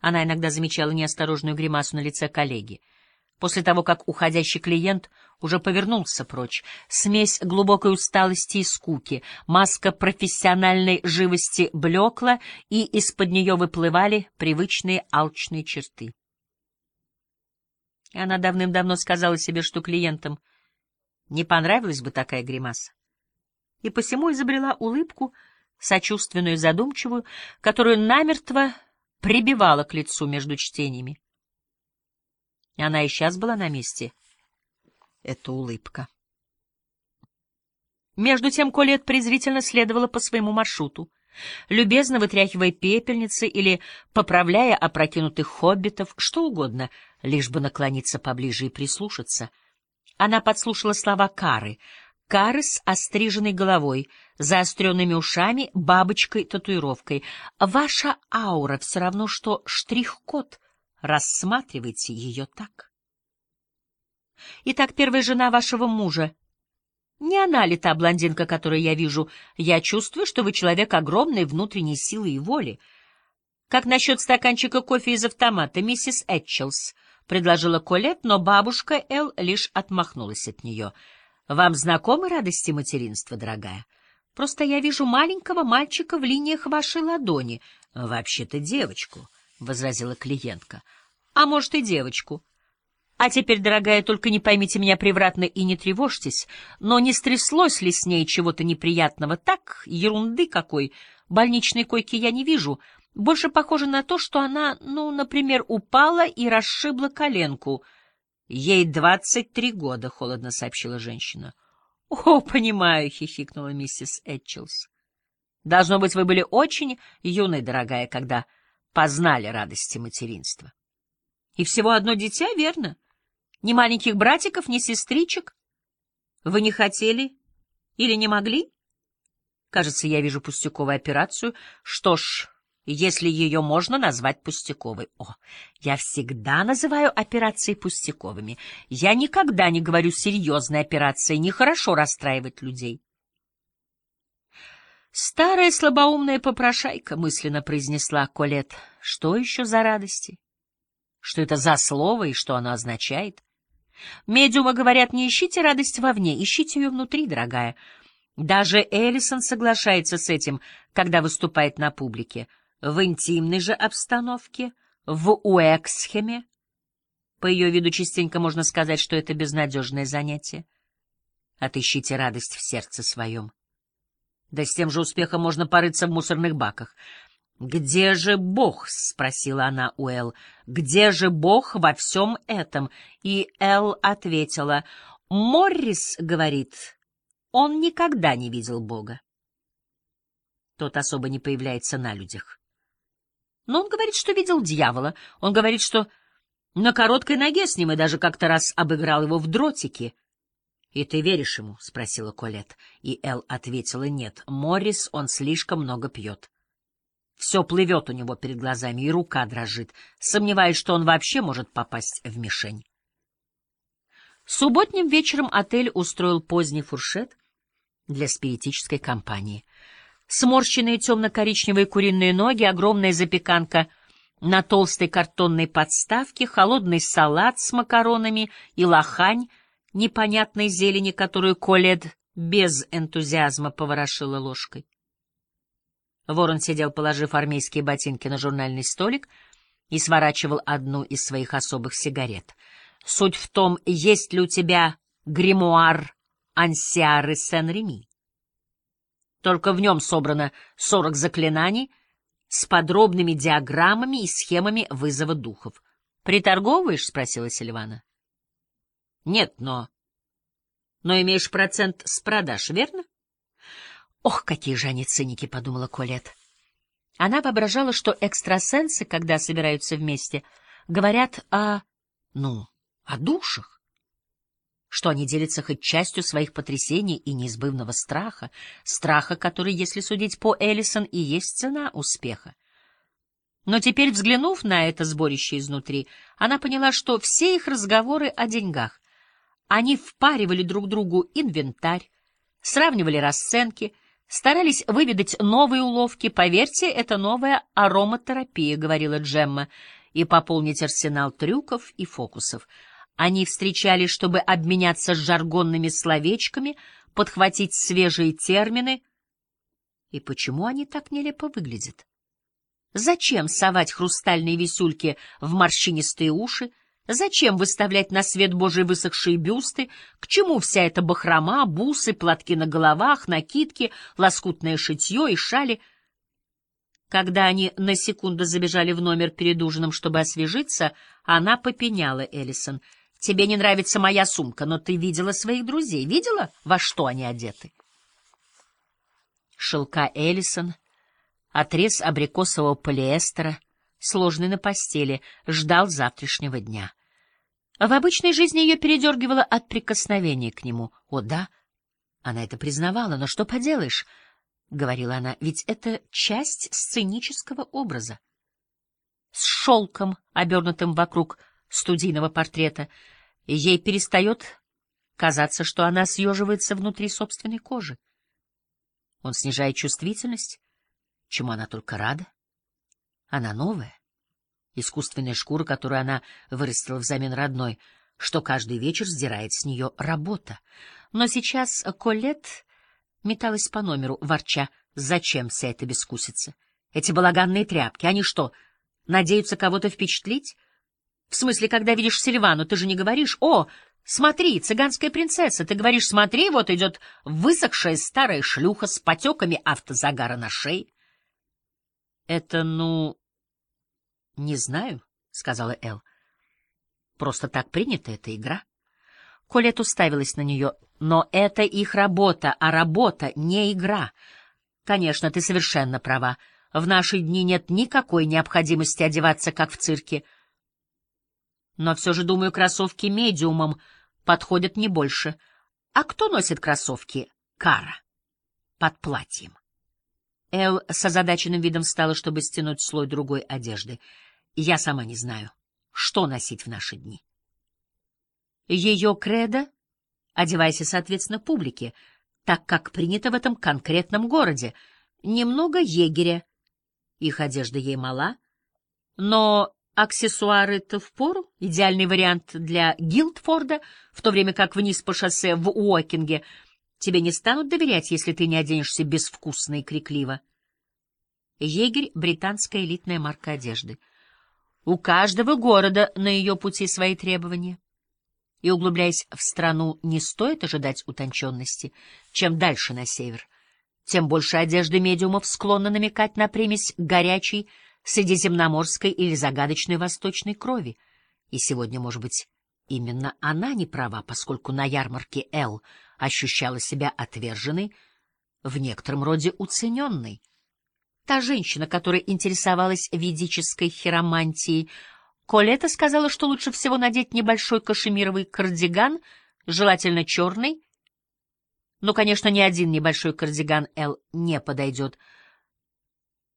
Она иногда замечала неосторожную гримасу на лице коллеги. После того, как уходящий клиент уже повернулся прочь, смесь глубокой усталости и скуки, маска профессиональной живости блекла, и из-под нее выплывали привычные алчные черты. Она давным-давно сказала себе, что клиентам не понравилась бы такая гримаса, и посему изобрела улыбку, сочувственную и задумчивую, которую намертво прибивала к лицу между чтениями. Она и сейчас была на месте. Это улыбка. Между тем Колет презрительно следовала по своему маршруту, любезно вытряхивая пепельницы или поправляя опрокинутых хоббитов, что угодно, лишь бы наклониться поближе и прислушаться. Она подслушала слова Кары. Кары с остриженной головой, заостренными ушами, бабочкой-татуировкой. Ваша аура все равно, что штрих-код — Рассматривайте ее так. Итак, первая жена вашего мужа. Не она ли та блондинка, которую я вижу? Я чувствую, что вы человек огромной внутренней силы и воли. Как насчет стаканчика кофе из автомата, миссис Этчелс? — предложила Колет, но бабушка Эл лишь отмахнулась от нее. — Вам знакомы радости материнства, дорогая? Просто я вижу маленького мальчика в линиях вашей ладони. — Вообще-то девочку. —— возразила клиентка. — А может, и девочку. А теперь, дорогая, только не поймите меня превратно и не тревожьтесь, но не стряслось ли с ней чего-то неприятного? Так, ерунды какой. Больничной койки я не вижу. Больше похоже на то, что она, ну, например, упала и расшибла коленку. — Ей двадцать три года, — холодно сообщила женщина. — О, понимаю, — хихикнула миссис Этчелс. — Должно быть, вы были очень юной, дорогая, когда познали радости материнства. И всего одно дитя, верно? Ни маленьких братиков, ни сестричек? Вы не хотели или не могли? Кажется, я вижу пустяковую операцию. Что ж, если ее можно назвать пустяковой. О, я всегда называю операции пустяковыми. Я никогда не говорю серьезной операции, нехорошо расстраивать людей. Старая слабоумная попрошайка, мысленно произнесла Колет. Что еще за радости? Что это за слово и что оно означает? Медиумы говорят, не ищите радость вовне, ищите ее внутри, дорогая. Даже Эллисон соглашается с этим, когда выступает на публике. В интимной же обстановке, в Уэксхеме. По ее виду частенько можно сказать, что это безнадежное занятие. Отыщите радость в сердце своем. Да с тем же успехом можно порыться в мусорных баках. «Где же Бог?» — спросила она у Эл. «Где же Бог во всем этом?» И Эл ответила. «Моррис говорит, он никогда не видел Бога. Тот особо не появляется на людях. Но он говорит, что видел дьявола. Он говорит, что на короткой ноге с ним и даже как-то раз обыграл его в дротики. — И ты веришь ему? — спросила Колет. И Эл ответила нет. Моррис, он слишком много пьет. Все плывет у него перед глазами, и рука дрожит, сомневаясь, что он вообще может попасть в мишень. Субботним вечером отель устроил поздний фуршет для спиритической компании. Сморщенные темно-коричневые куриные ноги, огромная запеканка на толстой картонной подставке, холодный салат с макаронами и лохань — непонятной зелени, которую Колед без энтузиазма поворошила ложкой. Ворон сидел, положив армейские ботинки на журнальный столик, и сворачивал одну из своих особых сигарет. Суть в том, есть ли у тебя гримуар Ансиары Сен-Реми. Только в нем собрано сорок заклинаний с подробными диаграммами и схемами вызова духов. «Приторговываешь?» — спросила Сильвана. Нет, но... Но имеешь процент с продаж, верно? Ох, какие же они циники, — подумала Колет. Она воображала, что экстрасенсы, когда собираются вместе, говорят о... ну, о душах. Что они делятся хоть частью своих потрясений и неизбывного страха, страха, который, если судить по Эллисон, и есть цена успеха. Но теперь, взглянув на это сборище изнутри, она поняла, что все их разговоры о деньгах. Они впаривали друг другу инвентарь, сравнивали расценки, Старались выведать новые уловки. Поверьте, это новая ароматерапия, — говорила Джемма, — и пополнить арсенал трюков и фокусов. Они встречались, чтобы обменяться жаргонными словечками, подхватить свежие термины. И почему они так нелепо выглядят? Зачем совать хрустальные висюльки в морщинистые уши? Зачем выставлять на свет Божий высохшие бюсты? К чему вся эта бахрома, бусы, платки на головах, накидки, лоскутное шитье и шали? Когда они на секунду забежали в номер перед ужином, чтобы освежиться, она попеняла Эллисон. «Тебе не нравится моя сумка, но ты видела своих друзей, видела, во что они одеты?» Шелка Эллисон — Отрез абрикосового полиэстера, сложный на постели, ждал завтрашнего дня. В обычной жизни ее передергивало от прикосновения к нему. О, да, она это признавала, но что поделаешь, — говорила она, — ведь это часть сценического образа. С шелком, обернутым вокруг студийного портрета, ей перестает казаться, что она съеживается внутри собственной кожи. Он снижает чувствительность, чему она только рада. Она новая, искусственная шкура, которую она вырастила взамен родной, что каждый вечер сдирает с нее работа. Но сейчас Колет металась по номеру, ворча, зачем вся эта бескусица? Эти балаганные тряпки, они что, надеются кого-то впечатлить? В смысле, когда видишь Сильвану, ты же не говоришь «О, смотри, цыганская принцесса», ты говоришь «Смотри, вот идет высохшая старая шлюха с потеками автозагара на шее». Это, ну... Не знаю, — сказала Эл. Просто так принята эта игра. Колет уставилась на нее. Но это их работа, а работа не игра. Конечно, ты совершенно права. В наши дни нет никакой необходимости одеваться, как в цирке. Но все же, думаю, кроссовки медиумам подходят не больше. А кто носит кроссовки? Кара. Под платьем. Эл с озадаченным видом встала, чтобы стянуть слой другой одежды. Я сама не знаю, что носить в наши дни. Ее кредо — одевайся, соответственно, публике, так как принято в этом конкретном городе. Немного егеря. Их одежда ей мала, но аксессуары-то впору, идеальный вариант для Гилдфорда, в то время как вниз по шоссе в Уокинге — Тебе не станут доверять, если ты не оденешься безвкусно и крикливо. Егерь — британская элитная марка одежды. У каждого города на ее пути свои требования. И, углубляясь в страну, не стоит ожидать утонченности. Чем дальше на север, тем больше одежды медиумов склонна намекать на примесь горячей, средиземноморской или загадочной восточной крови. И сегодня, может быть, именно она не права, поскольку на ярмарке Л ощущала себя отверженной, в некотором роде уцененной. Та женщина, которая интересовалась ведической хиромантией, Колета сказала, что лучше всего надеть небольшой кашемировый кардиган, желательно черный. Но, конечно, ни один небольшой кардиган Эл не подойдет —